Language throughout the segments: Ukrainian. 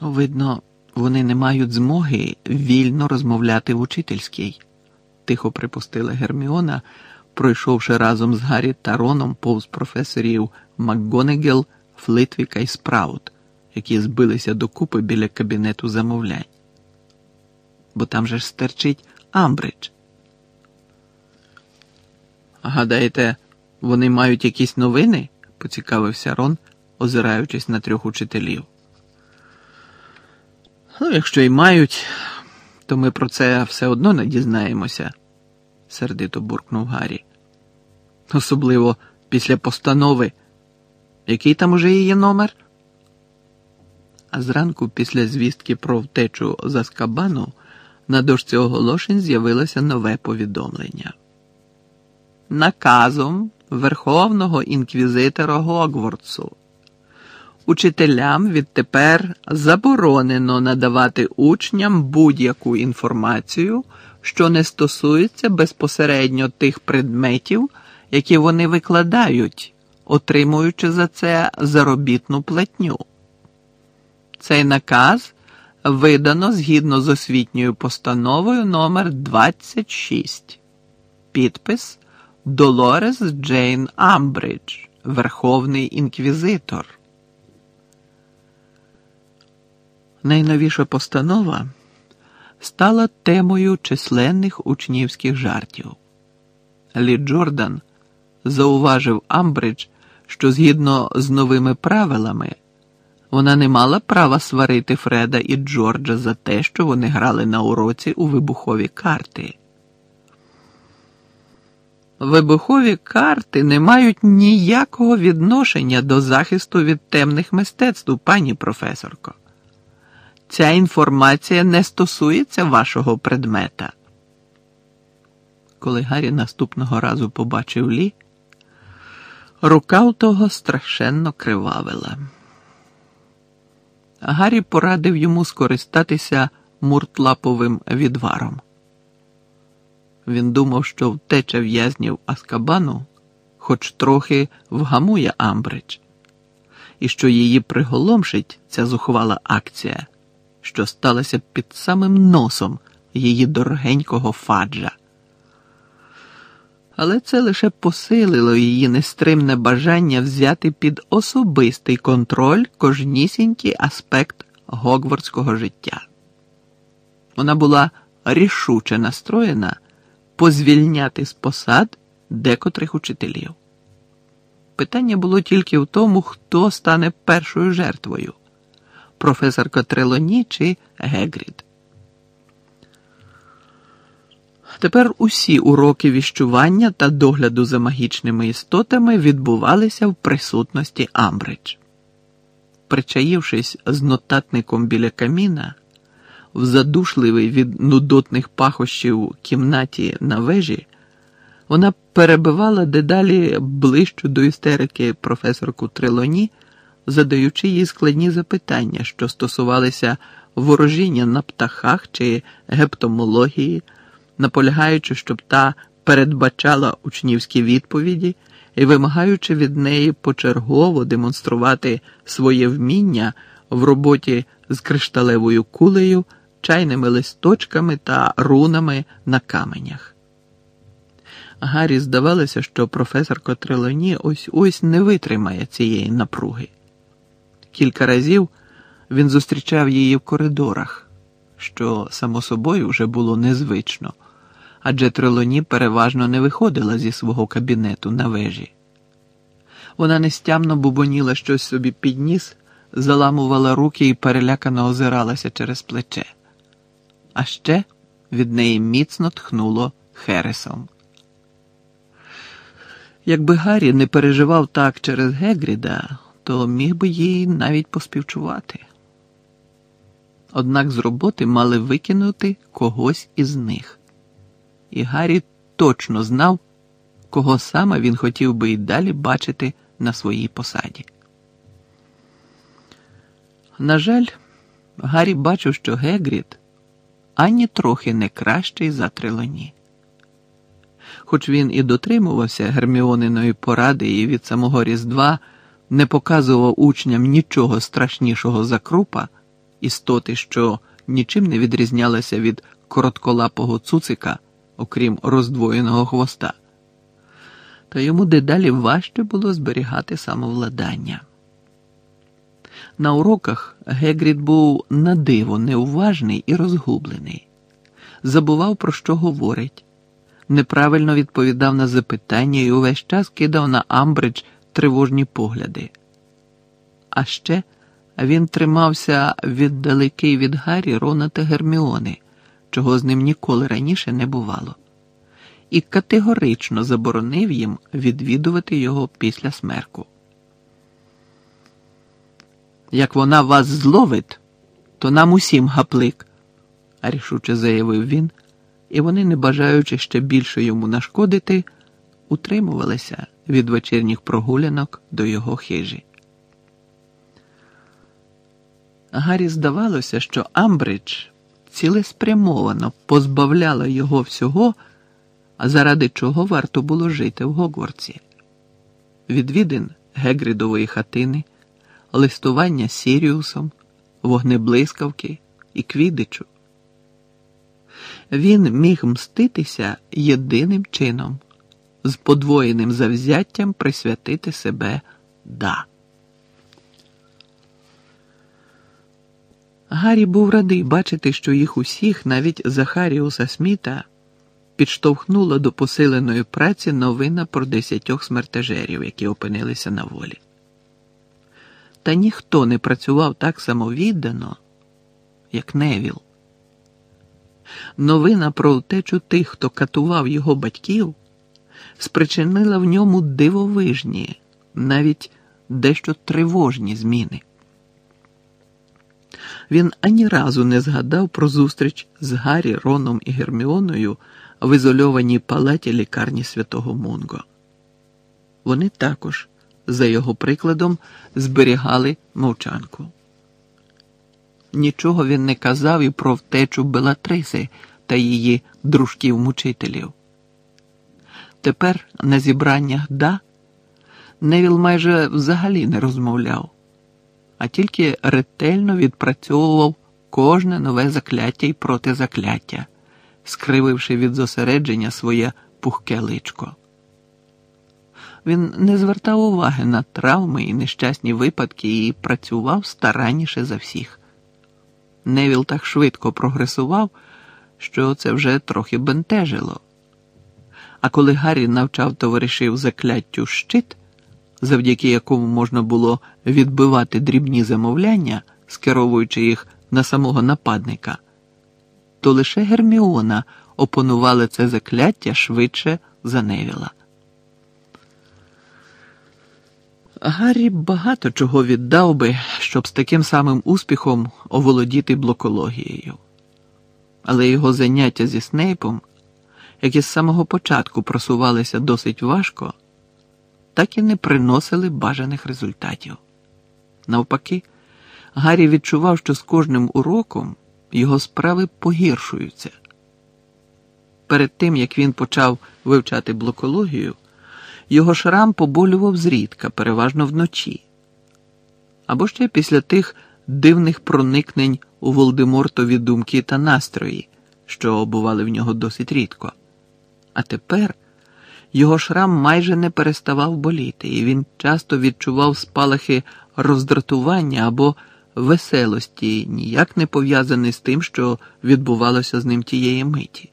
Видно, вони не мають змоги вільно розмовляти в учительській, тихо припустила Герміона, пройшовши разом з Гаррі та Роном повз професорів МакГонегел, Флитвіка і Спраут, які збилися докупи біля кабінету замовлянь. Бо там же ж стерчить Амбридж. Гадаєте, вони мають якісь новини? поцікавився Рон, озираючись на трьох учителів. Ну, якщо й мають, то ми про це все одно не дізнаємося, сердито буркнув Гаррі. Особливо після постанови. Який там уже її номер? А зранку, після звістки про втечу з Аскабану, на дошці оголошень з'явилося нове повідомлення. Наказом Верховного інквізитора Гогвардсу учителям відтепер заборонено надавати учням будь-яку інформацію, що не стосується безпосередньо тих предметів, які вони викладають, отримуючи за це заробітну платню. Цей наказ видано згідно з освітньою постановою номер 26 Підпис Долорес Джейн Амбридж, Верховний інквізитор. Найновіша постанова стала темою численних учнівських жартів. Лі Джордан зауважив Амбридж, що згідно з новими правилами вона не мала права сварити Фреда і Джорджа за те, що вони грали на уроці у вибухові карти. Вибухові карти не мають ніякого відношення до захисту від темних мистецтв, пані професорко. Ця інформація не стосується вашого предмета. Коли Гаррі наступного разу побачив Лі, рука у того страшенно кривавила. Гаррі порадив йому скористатися муртлаповим відваром. Він думав, що втеча в'язнів Аскабану хоч трохи вгамує Амбридж, і що її приголомшить ця зухвала акція що сталося під самим носом її дорогенького фаджа. Але це лише посилило її нестримне бажання взяти під особистий контроль кожнісінький аспект гогвардського життя. Вона була рішуче настроєна позвільняти з посад декотрих учителів. Питання було тільки в тому, хто стане першою жертвою професорка Трелоні чи Гегрід. Тепер усі уроки віщування та догляду за магічними істотами відбувалися в присутності Амбридж. Причаївшись з нотатником біля каміна, в задушливий від нудотних пахощів кімнаті на вежі, вона перебивала дедалі ближчу до істерики професорку Трелоні задаючи їй складні запитання, що стосувалися ворожіння на птахах чи гептомології, наполягаючи, щоб та передбачала учнівські відповіді і вимагаючи від неї почергово демонструвати своє вміння в роботі з кришталевою кулею, чайними листочками та рунами на каменях. Гаррі здавалося, що професор Котрелоні ось ось не витримає цієї напруги. Кілька разів він зустрічав її в коридорах, що, само собою, вже було незвично, адже Трелоні переважно не виходила зі свого кабінету на вежі. Вона нестямно бубоніла щось собі під ніс, заламувала руки і перелякано озиралася через плече. А ще від неї міцно тхнуло Хересом. Якби Гаррі не переживав так через Гегріда, то міг би їй навіть поспівчувати. Однак з роботи мали викинути когось із них, і Гаррі точно знав, кого саме він хотів би й далі бачити на своїй посаді. На жаль, Гаррі бачив, що Гегріт ані трохи не кращий за Трилоні. Хоч він і дотримувався Герміониної поради і від самого Різдва не показував учням нічого страшнішого за крупа, істоти, що нічим не відрізнялася від коротколапого цуцика, окрім роздвоєного хвоста, та йому дедалі важче було зберігати самовладання. На уроках Гегрід був на диво неуважний і розгублений, забував, про що говорить, неправильно відповідав на запитання і увесь час кидав на Амбридж тривожні погляди. А ще він тримався віддалекий від Гаррі, Рона та Герміони, чого з ним ніколи раніше не бувало, і категорично заборонив їм відвідувати його після смерку. Як вона вас зловить, то нам усім гаплик, рішуче заявив він, і вони, не бажаючи ще більше йому нашкодити, утримувалися від вечірніх прогулянок до його хижі. Гаррі здавалося, що Амбридж цілеспрямовано позбавляла його всього, заради чого варто було жити в Гогвардсі. Відвідин Гегрідової хатини, листування Сіріусом, вогнеблискавки і квідичу. Він міг мститися єдиним чином, з подвоєним завзяттям присвятити себе да. Гаррі був радий бачити, що їх усіх, навіть Захаріуса Сміта, підштовхнула до посиленої праці новина про десятьох смертежерів, які опинилися на волі. Та ніхто не працював так самовіддано, як Невіл. Новина про втечу тих, хто катував його батьків, спричинила в ньому дивовижні, навіть дещо тривожні зміни. Він ані разу не згадав про зустріч з Гаррі, Роном і Герміоною в ізольованій палаті лікарні святого Мунго. Вони також, за його прикладом, зберігали мовчанку. Нічого він не казав і про втечу Белатриси та її дружків-мучителів. Тепер на зібраннях да Невіл майже взагалі не розмовляв а тільки ретельно відпрацьовував кожне нове закляття і протизакляття, скрививши від зосередження своє пухке личко. Він не звертав уваги на травми і нещасні випадки і працював старанніше за всіх. Невіл так швидко прогресував, що це вже трохи бентежило. А коли Гаррі навчав товаришів закляттю щит завдяки якому можна було відбивати дрібні замовляння, скеровуючи їх на самого нападника, то лише Герміона опанувала це закляття швидше за Невіла. Гаррі багато чого віддав би, щоб з таким самим успіхом оволодіти блокологією. Але його заняття зі Снейпом, які з самого початку просувалися досить важко так і не приносили бажаних результатів. Навпаки, Гаррі відчував, що з кожним уроком його справи погіршуються. Перед тим як він почав вивчати блокологію, його шрам поболював зрідка, переважно вночі. Або ще після тих дивних проникнень у Волдемортові думки та настрої, що бували в нього досить рідко. А тепер. Його шрам майже не переставав боліти, і він часто відчував спалахи роздратування або веселості, ніяк не пов'язані з тим, що відбувалося з ним тієї миті.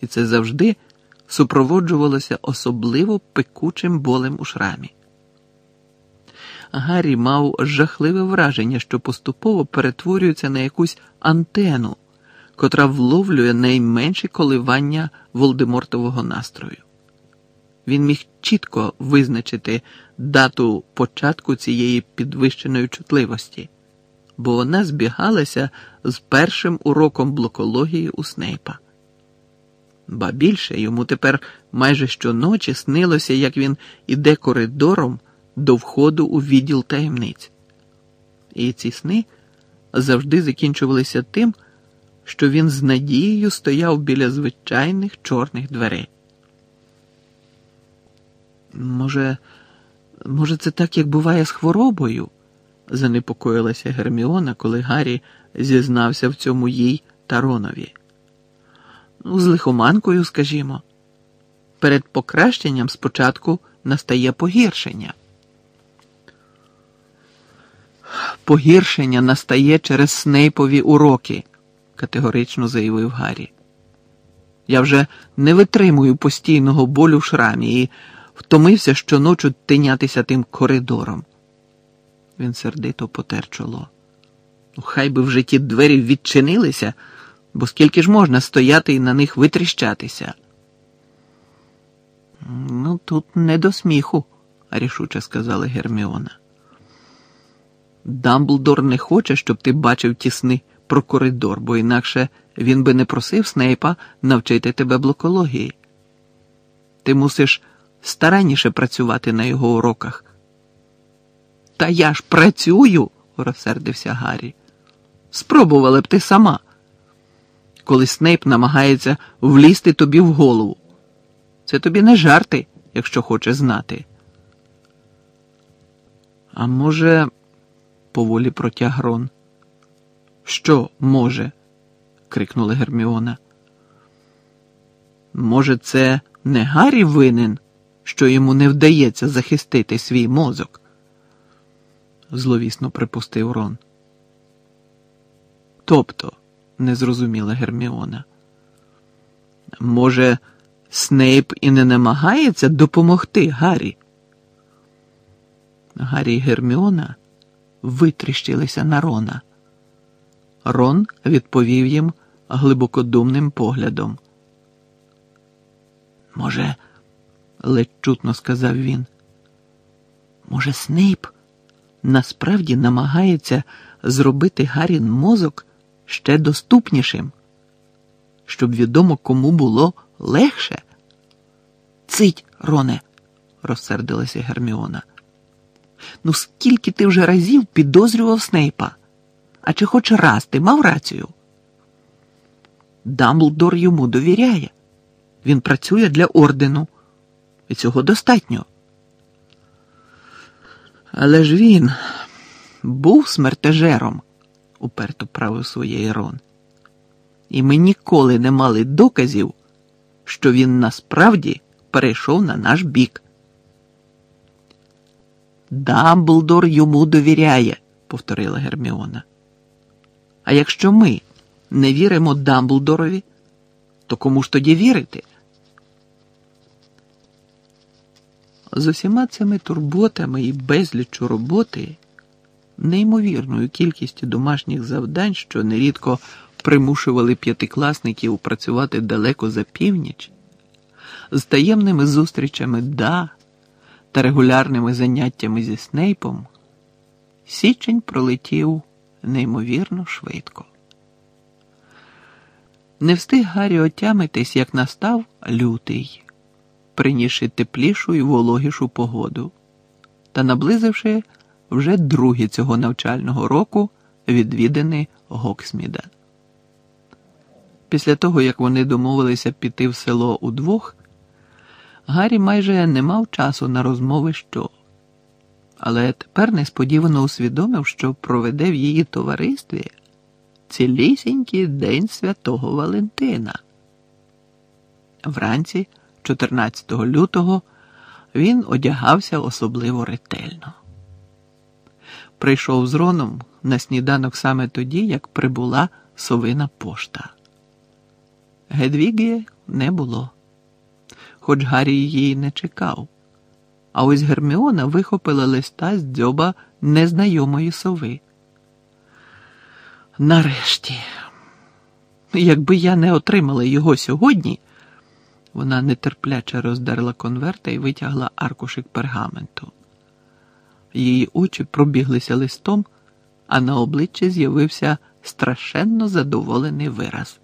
І це завжди супроводжувалося особливо пекучим болем у шрамі. Гаррі мав жахливе враження, що поступово перетворюється на якусь антену, котра вловлює найменші коливання Волдемортового настрою він міг чітко визначити дату початку цієї підвищеної чутливості, бо вона збігалася з першим уроком блокології у Снейпа. Ба більше йому тепер майже щоночі снилося, як він іде коридором до входу у відділ таємниць. І ці сни завжди закінчувалися тим, що він з надією стояв біля звичайних чорних дверей. Може, може, це так, як буває з хворобою, занепокоїлася Герміона, коли Гаррі зізнався в цьому їй Таронові. Ну, з лихоманкою, скажімо. Перед покращенням спочатку настає погіршення. Погіршення настає через Снейпові уроки, категорично заявив Гаррі. Я вже не витримую постійного болю в шрамі і втомився щоночу тинятися тим коридором. Він сердито потер чоло. Ну, хай би вже ті двері відчинилися, бо скільки ж можна стояти і на них витріщатися. Ну, тут не до сміху, рішуче сказала Герміона. Дамблдор не хоче, щоб ти бачив тісни про коридор, бо інакше він би не просив Снейпа навчити тебе блокології. Ти мусиш старанніше працювати на його уроках. Та я ж працюю, розсердився Гаррі. Спробувала б ти сама, коли Снейп намагається влізти тобі в голову. Це тобі не жарти, якщо хочеш знати. А може, поволі протяг Рон. Що може? крикнула Герміона. Може, це не Гаррі винен, що йому не вдається захистити свій мозок? зловісно припустив Рон. Тобто, не зрозуміла Герміона. Може, Снейп і не намагається допомогти Гаррі? Гаррі і Герміона витріщилися на Рона. Рон відповів їм глибокодумним поглядом. Може, ледь чутно сказав він. Може, Снейп насправді намагається зробити Гаррін мозок ще доступнішим, щоб відомо кому було легше. Цить, Роне, розсердилася Герміона. Ну, скільки ти вже разів підозрював Снейпа? А чи хоч раз ти мав рацію? Дамблдор йому довіряє. Він працює для ордену, і цього достатньо. Але ж він був смертежером, уперто правив своє Ірон. І ми ніколи не мали доказів, що він насправді перейшов на наш бік. Дамблдор йому довіряє, повторила Герміона. А якщо ми не віримо Дамблдорові, то кому ж тоді вірити? З усіма цими турботами і безліччю роботи, неймовірною кількістю домашніх завдань, що нерідко примушували п'ятикласників працювати далеко за північ, з таємними зустрічами да та регулярними заняттями зі Снейпом, січень пролетів неймовірно швидко. Не встиг Гаррі отямитись, як настав лютий принісши теплішу і вологішу погоду та наблизивши вже другі цього навчального року відвідини Гоксміда. Після того, як вони домовилися піти в село удвох, Гаррі майже не мав часу на розмови що, але тепер несподівано усвідомив, що проведе в її товаристві цілісінький день святого Валентина. Вранці 14 лютого він одягався особливо ретельно. Прийшов з Роном на сніданок саме тоді, як прибула совина пошта. Гедвіги не було, хоч Гаррі її не чекав. А ось Герміона вихопила листа з дзьоба незнайомої сови. Нарешті, якби я не отримала його сьогодні. Вона нетерпляче роздерла конверта і витягла аркушик пергаменту. Її очі пробіглися листом, а на обличчі з'явився страшенно задоволений вираз.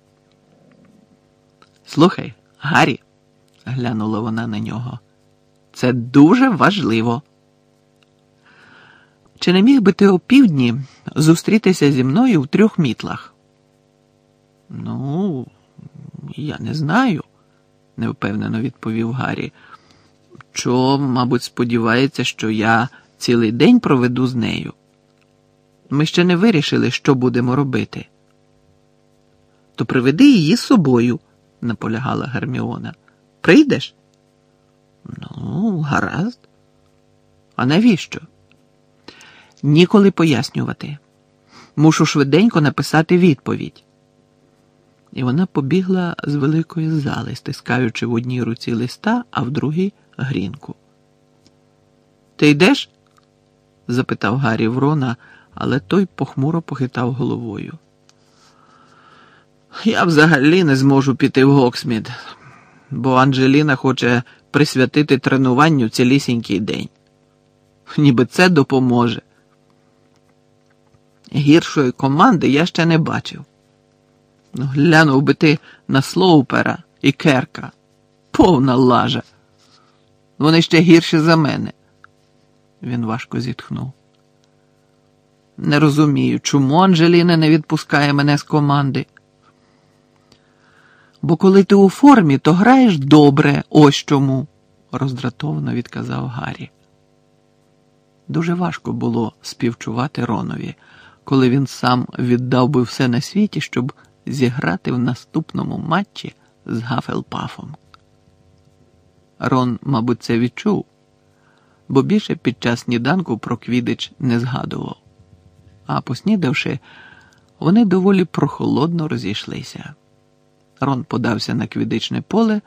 Слухай, Гаррі, глянула вона на нього, це дуже важливо. Чи не міг би ти опівдні зустрітися зі мною в трьох мітлах? Ну, я не знаю невпевнено відповів Гаррі. Чо, мабуть, сподівається, що я цілий день проведу з нею. Ми ще не вирішили, що будемо робити. То приведи її з собою, наполягала Герміона. Прийдеш? Ну, гаразд. А навіщо? Ніколи пояснювати. Мушу швиденько написати відповідь. І вона побігла з великої зали, стискаючи в одній руці листа, а в другій грінку. Ти йдеш? запитав Гаррі Врона, але той похмуро похитав головою. Я взагалі не зможу піти в Гоксмід, бо Анджеліна хоче присвятити тренуванню цілісінький день. Ніби це допоможе. Гіршої команди я ще не бачив. Ну, глянув би ти на Слоупера і Керка. Повна лажа. Вони ще гірші за мене. Він важко зітхнув. Не розумію, чому Анжеліна не відпускає мене з команди. Бо коли ти у формі, то граєш добре, ось чому, роздратовано відказав Гаррі. Дуже важко було співчувати Ронові, коли він сам віддав би все на світі, щоб зіграти в наступному матчі з Гафелпафом. Рон, мабуть, це відчув, бо більше під час сніданку про квідич не згадував. А поснідавши, вони доволі прохолодно розійшлися. Рон подався на квідичне поле,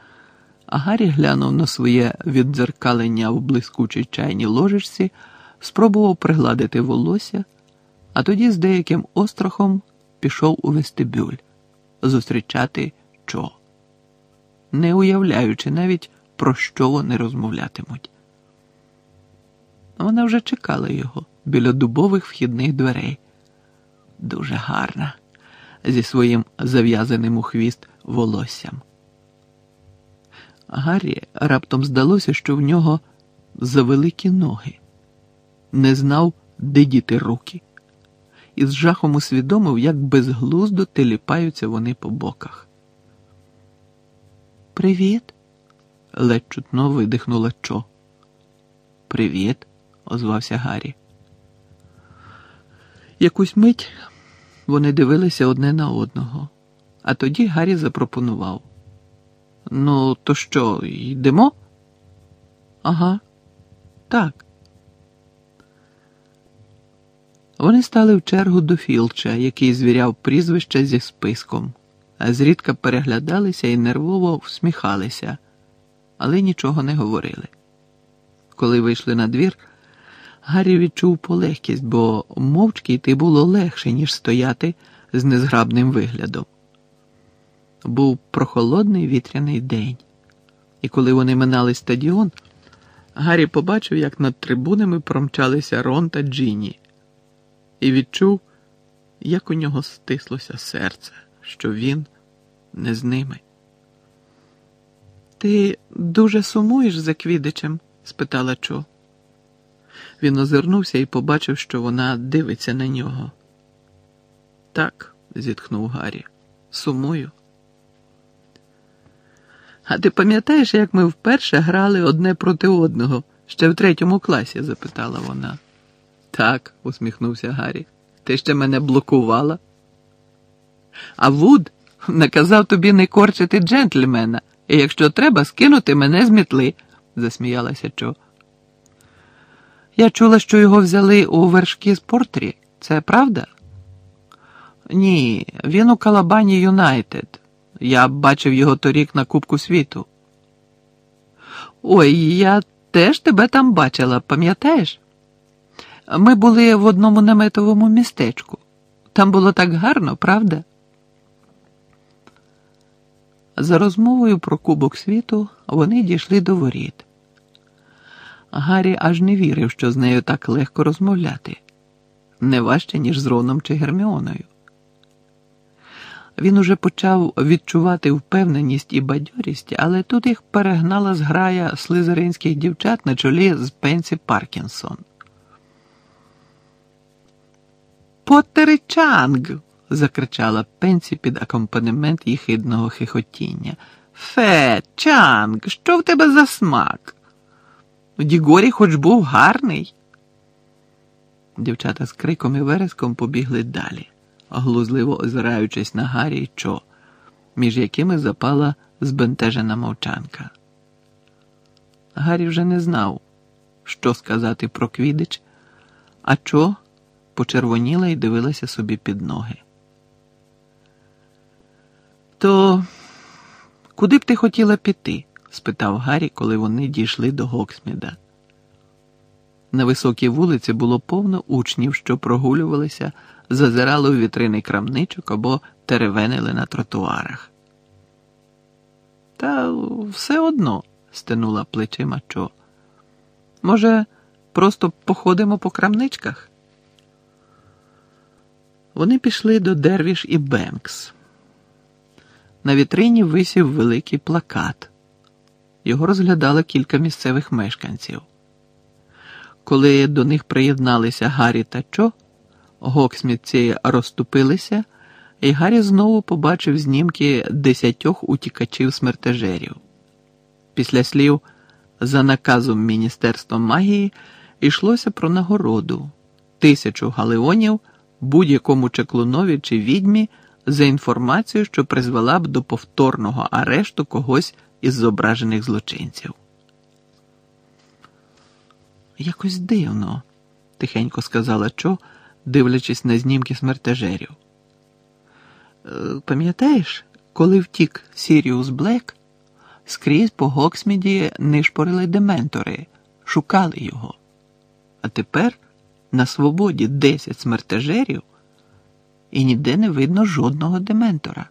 а Гаррі глянув на своє віддзеркалення в блискучій чайній ложечці, спробував пригладити волосся, а тоді з деяким острахом пішов у вестибюль зустрічати Чо, не уявляючи навіть, про що вони розмовлятимуть. Вона вже чекала його біля дубових вхідних дверей. Дуже гарна, зі своїм зав'язаним у хвіст волоссям. Гаррі раптом здалося, що в нього завеликі ноги, не знав, де діти руки, і з жахом усвідомив, як безглуздо теліпаються вони по боках. Привіт, ледь чутно видихнула Чо. Привіт, озвався Гаррі. Якусь мить вони дивилися одне на одного, а тоді Гаррі запропонував. Ну, то що, йдемо? Ага, так. Вони стали в чергу до Філча, який звіряв прізвище зі списком, а зрідка переглядалися і нервово всміхалися, але нічого не говорили. Коли вийшли на двір, Гаррі відчув полегкість, бо мовчки йти було легше, ніж стояти з незграбним виглядом. Був прохолодний вітряний день, і коли вони минали стадіон, Гаррі побачив, як над трибунами промчалися Рон та Джіні, і відчув, як у нього стислося серце, що він не з ними. Ти дуже сумуєш за Квідичем? спитала Чо. Він озирнувся і побачив, що вона дивиться на нього. Так, зітхнув Гаррі, сумую. А ти пам'ятаєш, як ми вперше грали одне проти одного ще в третьому класі? запитала вона. Так, усміхнувся Гаррі. Ти ще мене блокувала. А Вуд наказав тобі не корчити джентльмена, і якщо треба, скинути мене з мітли, засміялася Чо. Я чула, що його взяли у Вершки з Портрі. Це правда? Ні, він у Калабані Юнайтед. Я бачив його торік на Кубку світу. Ой, я теж тебе там бачила, пам'ятаєш? Ми були в одному наметовому містечку. Там було так гарно, правда? За розмовою про Кубок світу вони дійшли до воріт. Гаррі аж не вірив, що з нею так легко розмовляти, не важче, ніж з Роном чи Герміоною. Він уже почав відчувати впевненість і бадьорість, але тут їх перегнала зграя слизеринських дівчат на чолі з Пенсі Паркінсон. Поттери Чанг. закричала Пенсі під акомпанемент їхидного хихотіння. Фе, Чанг, що в тебе за смак? Дігорі хоч був гарний. Дівчата з криком і вереском побігли далі, глузливо озираючись на Гаррі й Чо, між якими запала збентежена мовчанка. Гаррі вже не знав, що сказати про квідич, а Чо почервоніла і дивилася собі під ноги. То куди б ти хотіла піти? спитав Гаррі, коли вони дійшли до Гоксміда. На високій вулиці було повно учнів, що прогулювалися, зазирали у вітрини крамничок або теревенили на тротуарах. Та все одно, стенула плечима Чо. Може, просто походимо по крамничках? Вони пішли до Дервіш і Бенкс. На вітрині висів великий плакат. Його розглядало кілька місцевих мешканців. Коли до них приєдналися Гаррі та Чо, гоксмітці розступилися, і Гаррі знову побачив знімки десятьох утікачів смертежерів. Після слів за наказом Міністерства магії йшлося про нагороду тисячу галеонів будь-якому чеклунові чи відьмі за інформацію, що призвела б до повторного арешту когось із зображених злочинців. Якось дивно, тихенько сказала Чо, дивлячись на знімки смертежерів. «Е, пам'ятаєш, коли втік Сіріус Блек, скрізь по Гоксміді нишпорили дементори, шукали його. А тепер на свободі десять смертежерів і ніде не видно жодного дементора.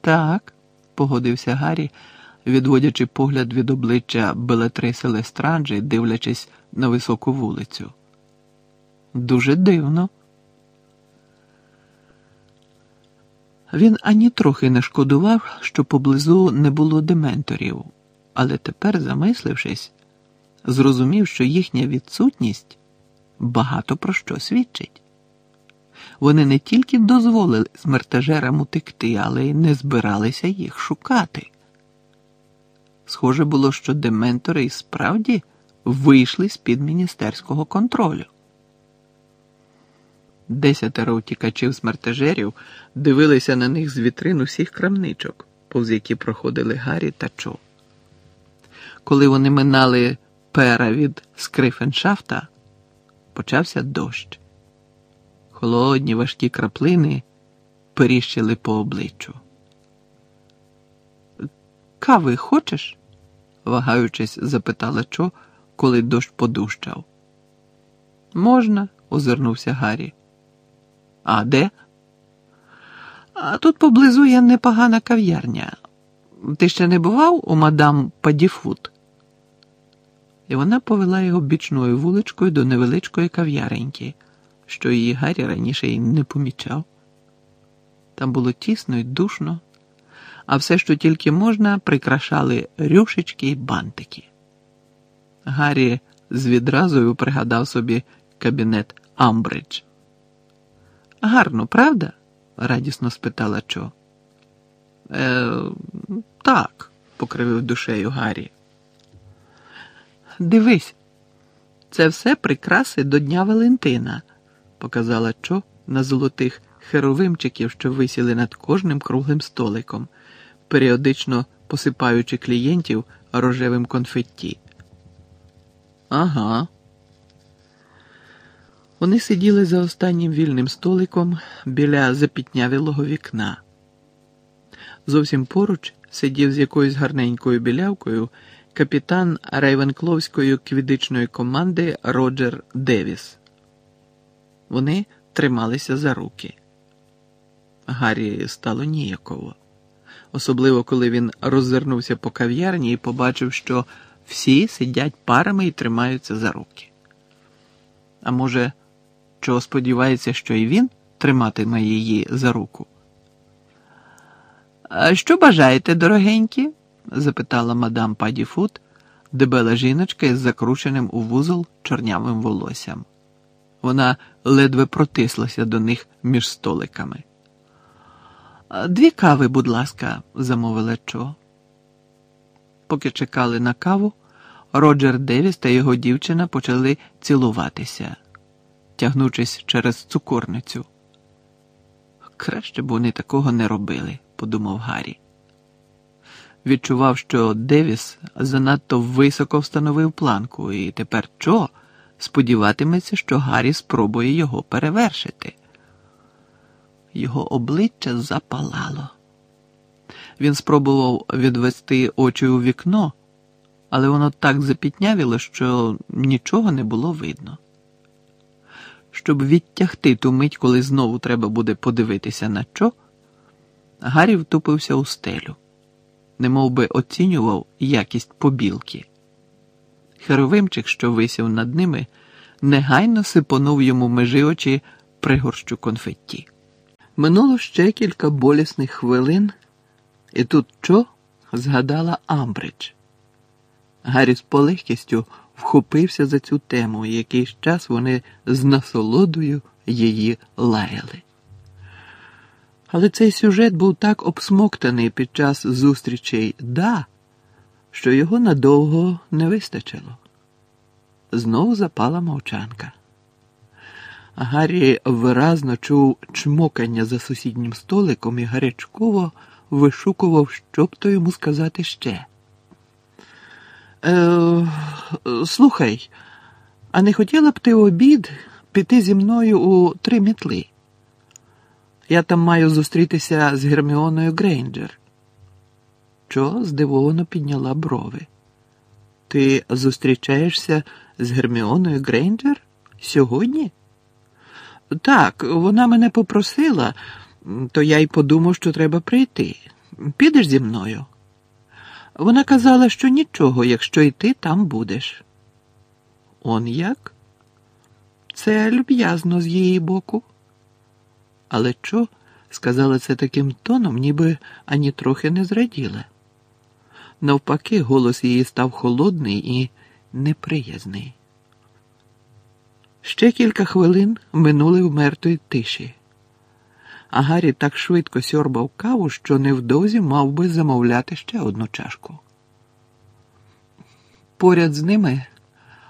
Так, погодився Гаррі відводячи погляд від обличчя Белатриси Лестранджі, дивлячись на високу вулицю. Дуже дивно. Він ані трохи не шкодував, що поблизу не було дементорів, але тепер, замислившись, зрозумів, що їхня відсутність багато про що свідчить. Вони не тільки дозволили смертежерам утекти, але й не збиралися їх шукати. Схоже було, що дементори і справді вийшли з-під міністерського контролю. Десятеро утікачів смертежерів дивилися на них з вітрин усіх крамничок, повз які проходили Гаррі та Чо. Коли вони минали пера від скрифеншафта, почався дощ. Холодні важкі краплини періщили по обличчю. Кави хочеш? вагаючись, запитала Чо, коли дощ подущав. Можна, озирнувся Гаррі. А де? А тут поблизу є непогана кав'ярня. Ти ще не бував у мадам Падіфут? І вона повела його бічною вуличкою до невеличкої кав'яреньки, що її Гаррі раніше й не помічав. Там було тісно й душно а все, що тільки можна, прикрашали рюшечки й бантики. Гаррі з відразою пригадав собі кабінет Амбридж. Гарно, правда? радісно спитала Чо. «Е, Так, покривив душею Гаррі. Дивись, це все прикраси до Дня Валентина, показала Чо на золотих херовимчиків, що висіли над кожним круглим столиком періодично посипаючи клієнтів рожевим конфетті. Ага. Вони сиділи за останнім вільним столиком біля запітнявілого вікна. Зовсім поруч сидів з якоюсь гарненькою білявкою капітан Рейвенкловської квідичної команди Роджер Девіс. Вони трималися за руки. Гаррі стало ніяково особливо коли він роззирнувся по кав'ярні і побачив, що всі сидять парами і тримаються за руки. А може, чого сподівається, що і він триматиме її за руку? «А Що бажаєте, дорогенькі? запитала мадам Падіфут, дебела жіночка із закрученим у вузол чорнявим волоссям. Вона ледве протислася до них між столиками. Дві кави, будь ласка, замовила Чо. Поки чекали на каву, Роджер Девіс та його дівчина почали цілуватися, тягнучись через цукорницю. Краще б вони такого не робили, подумав Гаррі. Відчував, що Девіс занадто високо встановив планку, і тепер Чо сподіватиметься, що Гаррі спробує його перевершити. Його обличчя запалало. Він спробував відвести очі у вікно, але воно так запітнявіло, що нічого не було видно. Щоб відтягти ту мить, коли знову треба буде подивитися на що, Гаррі втупився у стелю, немов би оцінював якість побілки. Херовимчик, що висів над ними, негайно сипонув йому межі очі пригорщу конфетті. Минуло ще кілька болісних хвилин, і тут Чо згадала Амбридж. Гаррі з полегкістю вхопився за цю тему, і якийсь час вони з насолодою її лаяли. Але цей сюжет був так обсмоктаний під час зустрічей да, що його надовго не вистачило. Знову запала мовчанка. Гаррі виразно чув чмокання за сусіднім столиком і гарячково вишукував, що б то йому сказати ще. Е, Слухай, а не хотіла б ти обід піти зі мною у три мітли? Я там маю зустрітися з Герміоною Грейнджер. Чо здивовано підняла брови. Ти зустрічаєшся з Герміоною Грейнджер сьогодні? Так, вона мене попросила, то я й подумав, що треба прийти. Підеш зі мною? Вона казала, що нічого, якщо й ти там будеш. Он як? Це люб'язно з її боку. Але чо сказала це таким тоном, ніби ані трохи не зраділа. Навпаки, голос її став холодний і неприязний. Ще кілька хвилин минули в мертвій тиші, а Гаррі так швидко сьорбав каву, що невдовзі мав би замовляти ще одну чашку. Поряд з ними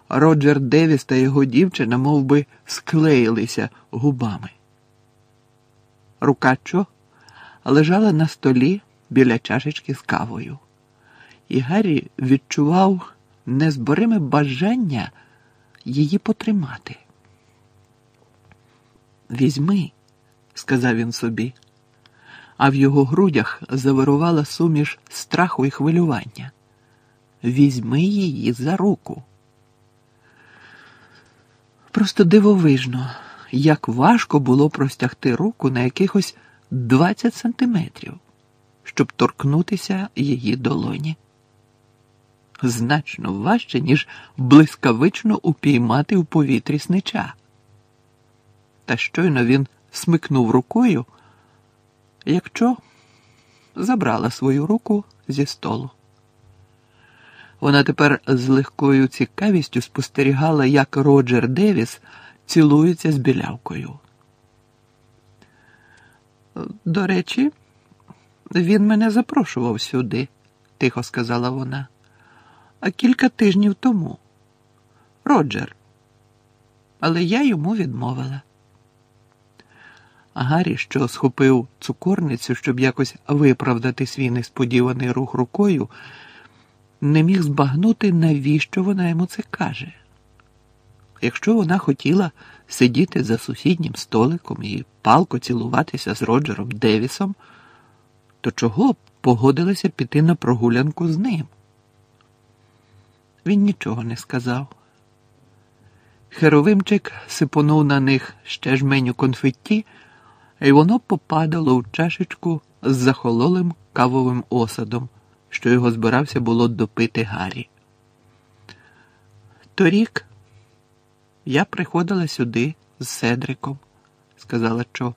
Роджер Девіс та його дівчина мов би, склеїлися губами. Рука Чо лежала на столі біля чашечки з кавою, і Гаррі відчував незбориме бажання її потримати. Візьми, сказав він собі, а в його грудях завирувала суміш страху і хвилювання. Візьми її за руку. Просто дивовижно, як важко було простягти руку на якихось 20 сантиметрів, щоб торкнутися її долоні значно важче, ніж блискавично упіймати в повітрі снича. Та щойно він смикнув рукою, якщо забрала свою руку зі столу. Вона тепер з легкою цікавістю спостерігала, як Роджер Девіс цілується з білявкою. До речі, він мене запрошував сюди, тихо сказала вона а кілька тижнів тому. Роджер. Але я йому відмовила. Гаррі, що схопив цукорницю, щоб якось виправдати свій несподіваний рух рукою, не міг збагнути, навіщо вона йому це каже. Якщо вона хотіла сидіти за сусіднім столиком і палко цілуватися з Роджером Девісом, то чого погодилася піти на прогулянку з ним? Він нічого не сказав. Херовимчик сипонув на них ще жменю конфетті, і воно попадало в чашечку з захололим кавовим осадом, що його збирався було допити Гаррі. Торік я приходила сюди з Седриком, сказала Чо.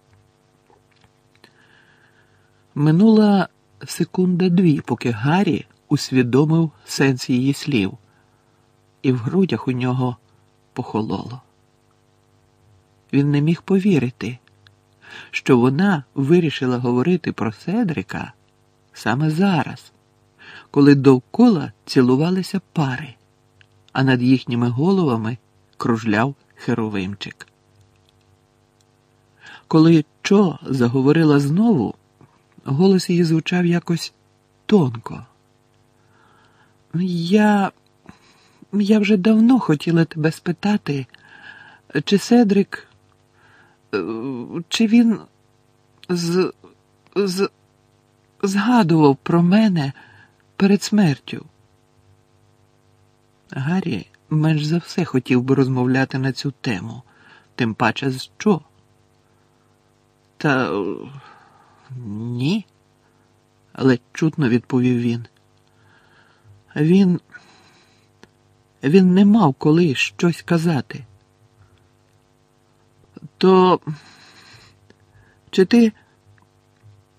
Минула секунда дві, поки Гаррі усвідомив сенс її слів і в грудях у нього похололо. Він не міг повірити, що вона вирішила говорити про Седрика саме зараз, коли довкола цілувалися пари. а над їхніми головами кружляв херовимчик. Коли Чо заговорила знову, голос її звучав якось тонко. Я я вже давно хотіла тебе спитати, чи Седрик, чи він з, з, згадував про мене перед смертю. Гаррі менш за все хотів би розмовляти на цю тему, тим паче з що? Та ні, ледь чутно відповів він. Він він не мав коли щось казати. То чи ти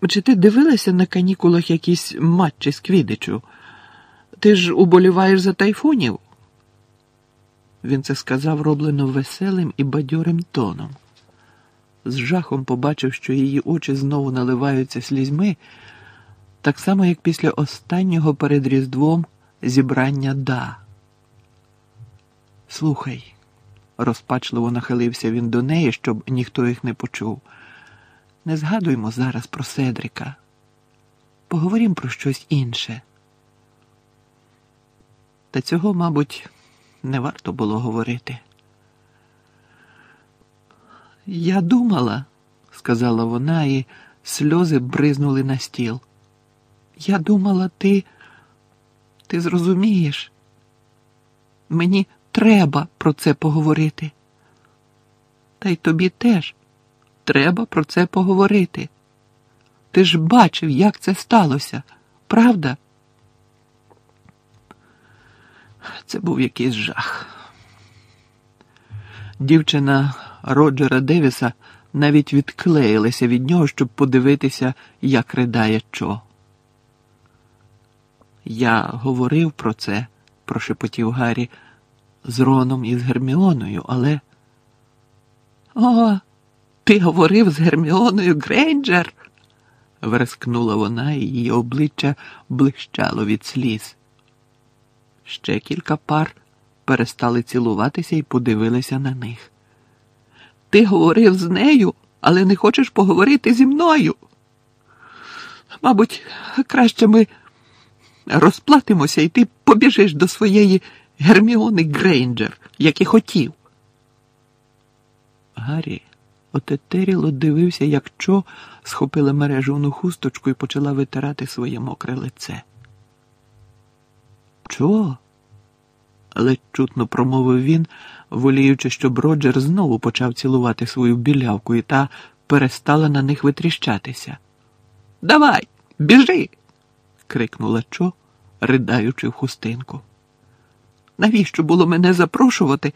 чи ти дивилася на канікулах якісь матчі з Квідичу? Ти ж уболіваєш за тайфунів? Він це сказав роблено веселим і бадьорим тоном. З жахом побачив, що її очі знову наливаються слізьми, так само, як після останнього перед Різдвом зібрання да. Слухай, розпачливо нахилився він до неї, щоб ніхто їх не почув. Не згадуймо зараз про Седрика. Поговоримо про щось інше. Та цього, мабуть, не варто було говорити. Я думала, сказала вона, і сльози бризнули на стіл. Я думала, ти, ти зрозумієш. Мені треба про це поговорити. Та й тобі теж треба про це поговорити. Ти ж бачив, як це сталося, правда? Це був якийсь жах. Дівчина Роджера Девіса навіть відклеїлася від нього, щоб подивитися, як ридає Чо. Я говорив про це, прошепотів Гаррі, з Роном і з Герміоною, але. О, ти говорив з Герміоною Грейнджер? верескнула вона, і її обличчя блищало від сліз. Ще кілька пар перестали цілуватися і подивилися на них. Ти говорив з нею, але не хочеш поговорити зі мною. Мабуть, краще ми розплатимося, і ти побіжиш до своєї Герміони Грейнджер, як і хотів. Гаррі отетеріло дивився, як Чо схопила мережевну хусточку і почала витирати своє мокре лице. Чо? ледь чутно промовив він, воліючи, щоб Роджер знову почав цілувати свою білявку, і та перестала на них витріщатися. Давай, біжи. крикнула Чо, ридаючи в хустинку. Навіщо було мене запрошувати,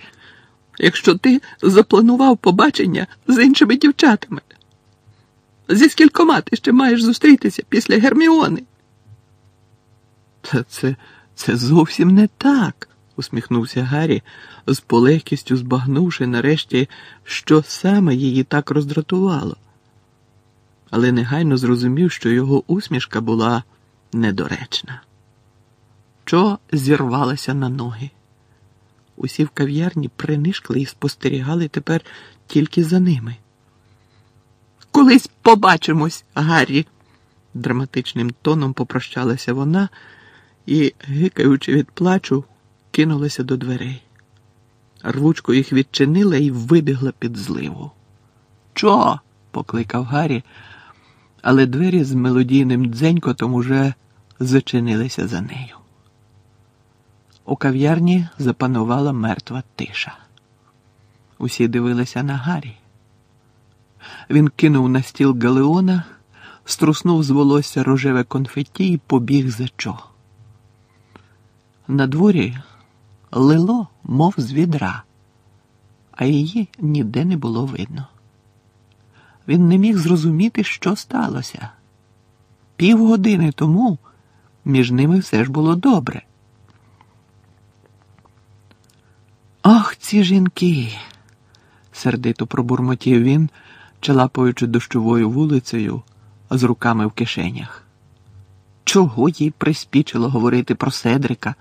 якщо ти запланував побачення з іншими дівчатами? Зі скількома ти ще маєш зустрітися після Герміони? Та це, це зовсім не так усміхнувся Гаррі, з полегкістю збагнувши нарешті, що саме її так роздратувало. Але негайно зрозумів, що його усмішка була недоречна. Чо зірвалася на ноги. Усі в кав'ярні принишкли і спостерігали тепер тільки за ними. Колись побачимось, Гаррі, драматичним тоном попрощалася вона і, гикаючи від плачу, кинулася до дверей. Рвучко їх відчинила і вибігла під зливу. Чо? покликав Гаррі, але двері з мелодійним дзенькотом уже зачинилися за нею. У кав'ярні запанувала мертва тиша. Усі дивилися на Гаррі. Він кинув на стіл Галеона, струснув з волосся рожеве конфетті і побіг за чо. На дворі лило, мов з відра, а її ніде не було видно. Він не міг зрозуміти, що сталося. Півгодини тому між ними все ж було добре. Ах, ці жінки, сердито пробурмотів він, челапаючи дощовою вулицею з руками в кишенях. Чого їй приспічило говорити про Седрика?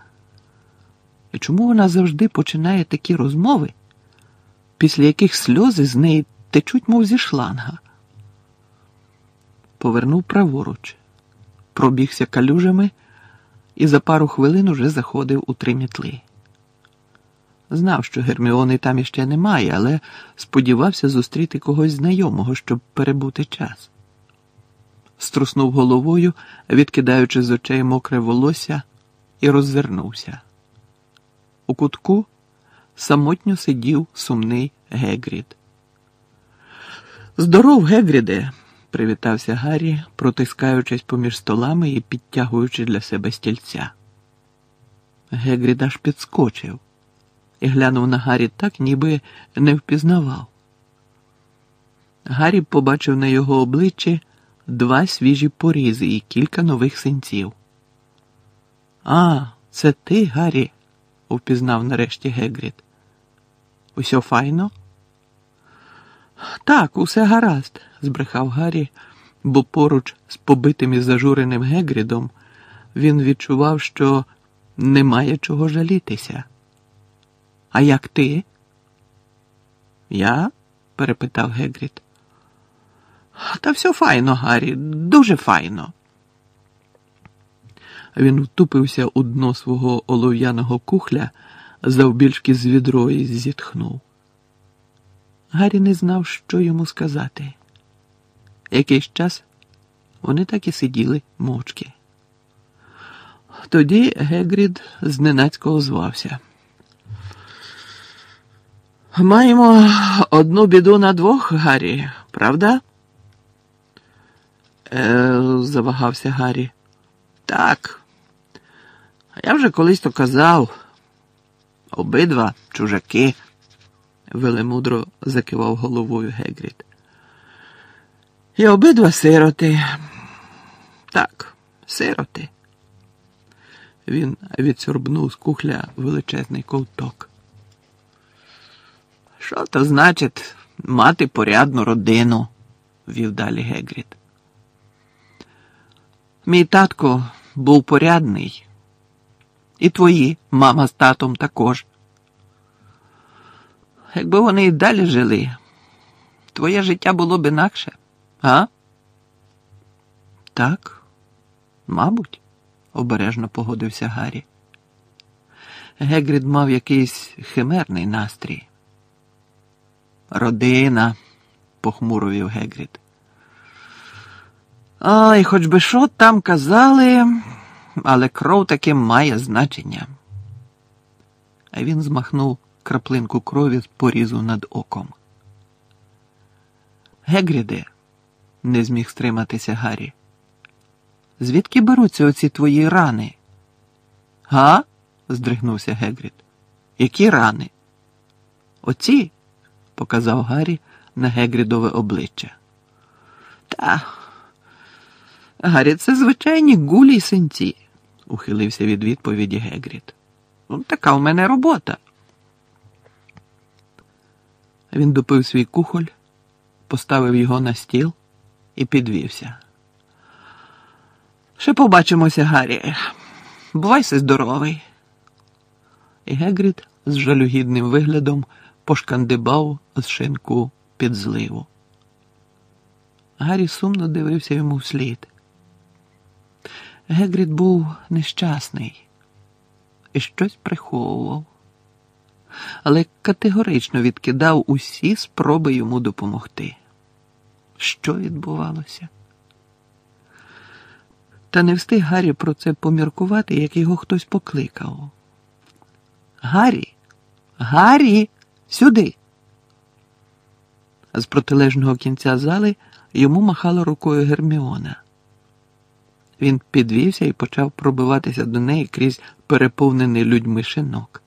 І чому вона завжди починає такі розмови, після яких сльози з неї течуть, мов зі шланга? Повернув праворуч, пробігся калюжами і за пару хвилин уже заходив у три мітли. Знав, що Герміони там іще немає, але сподівався зустріти когось знайомого, щоб перебути час. Струснув головою, відкидаючи з очей мокре волосся, і розвернувся. У кутку самотньо сидів сумний Гегрід. Здоров, Гегріде, привітався Гаррі, протискаючись поміж столами і підтягуючи для себе стільця. Гегрід аж підскочив і глянув на Гаррі так, ніби не впізнавав. Гаррі побачив на його обличчі два свіжі порізи і кілька нових синців. А, це ти, Гаррі? впізнав нарешті Гегрід. Усьо файно? Так, усе гаразд, збрехав Гаррі, бо поруч з побитим і зажуреним Гегрідом він відчував, що немає чого жалітися. А як ти? Я? перепитав Гегрід. Та все файно, Гаррі, дуже файно. Він втупився у дно свого олов'яного кухля завбільшки з відро і зітхнув. Гаррі не знав, що йому сказати. Якийсь час вони так і сиділи мовчки. Тоді Гегрід зненацько озвався. Маємо одну біду на двох, Гаррі, правда? Е, завагався Гаррі. Так. Я вже колись то казав. Обидва чужаки, велемудро закивав головою Гегрід. І обидва сироти. Так, сироти. Він відсорбнув з кухля величезний ковток. Що то значить мати порядну родину? вів далі Гегрід. Мій татко був порядний, і твої мама з татом також. Якби вони і далі жили, твоє життя було б інакше, а? Так, мабуть, обережно погодився Гаррі. Гегрід мав якийсь химерний настрій. Родина, похмуровів Гегрід. Ай, хоч би що там казали, але кров таки має значення. А він змахнув краплинку крові з порізу над оком. Гегріде, не зміг стриматися Гаррі. Звідки беруться оці твої рани? Га? здригнувся Гегрід. Які рани? Оці? Показав Гаррі на Гегрідове обличчя. Та. Гаррі, це звичайні гулі й синці, ухилився від відповіді Гегрід. Ну, така в мене робота. Він допив свій кухоль, поставив його на стіл і підвівся. Ще побачимося, Гаррі. Бувайся здоровий. І Гегрід з жалюгідним виглядом пошкандибав з шинку під зливу. Гаррі сумно дивився йому вслід. Гегрід був нещасний і щось приховував, але категорично відкидав усі спроби йому допомогти. Що відбувалося? Та не встиг Гаррі про це поміркувати, як його хтось покликав. Гаррі, Гаррі, сюди. З протилежного кінця зали йому махала рукою Герміона. Він підвівся і почав пробиватися до неї крізь переповнений людьми шинок.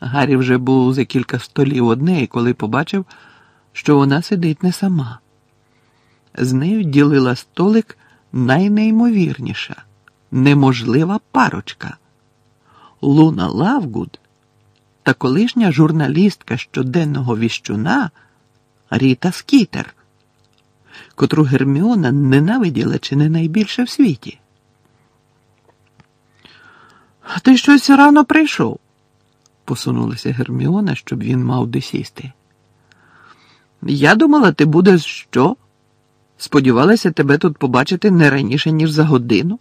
Гаррі вже був за кілька столів одне, і коли побачив, що вона сидить не сама. З нею ділила столик найнеймовірніша, неможлива парочка Луна Лавгуд та колишня журналістка щоденного віщуна Ріта Скітер котру Герміона ненавиділа чи не найбільше в світі. А ти щось рано прийшов, посунулася Герміона, щоб він мав де сісти. Я думала, ти будеш що? Сподівалася тебе тут побачити не раніше, ніж за годину.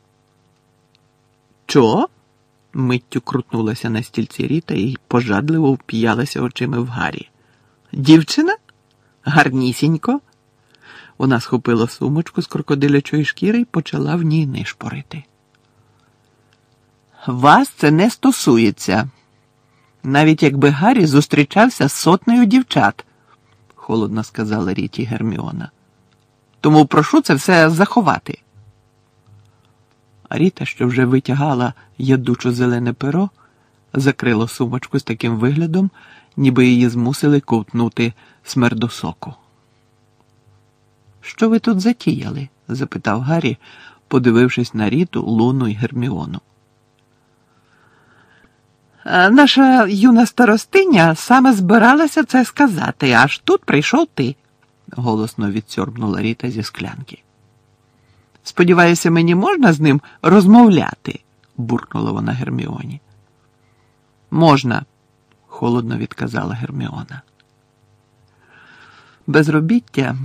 Чо? Миттю крутнулася на стільці Ріта і пожадливо вп'ялася очима в Гаррі. Дівчина? Гарнісінько. Вона схопила сумочку з крокодилячої шкіри і почала в ній нишпорити. Вас це не стосується, навіть якби Гаррі зустрічався з сотнею дівчат, холодно сказала Ріті Герміона. Тому прошу це все заховати. Ріта, що вже витягала ядучо зелене перо, закрила сумочку з таким виглядом, ніби її змусили ковтнути смердосоку. Що ви тут затіяли? запитав Гаррі, подивившись на Ріту, Луну і Герміону. Наша юна старостиня саме збиралася це сказати, аж тут прийшов ти, голосно відсьорбнула Ріта зі склянки. Сподіваюся, мені можна з ним розмовляти, буркнула вона Герміоні. Можна, холодно відказала Герміона. Безробіття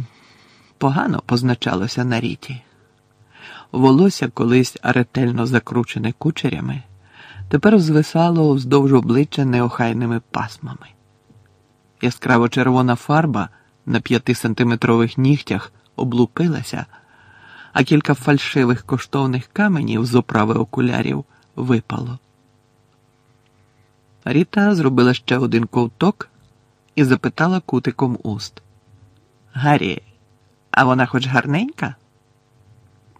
погано позначалося на ріті. Волосся колись ретельно закручене кучерями, тепер звисало вздовж обличчя неохайними пасмами. Яскраво червона фарба на п'ятисантиметрових нігтях облупилася, а кілька фальшивих коштовних каменів з оправи окулярів випало. Ріта зробила ще один ковток і запитала кутиком уст. Гаррі, а вона хоч гарненька?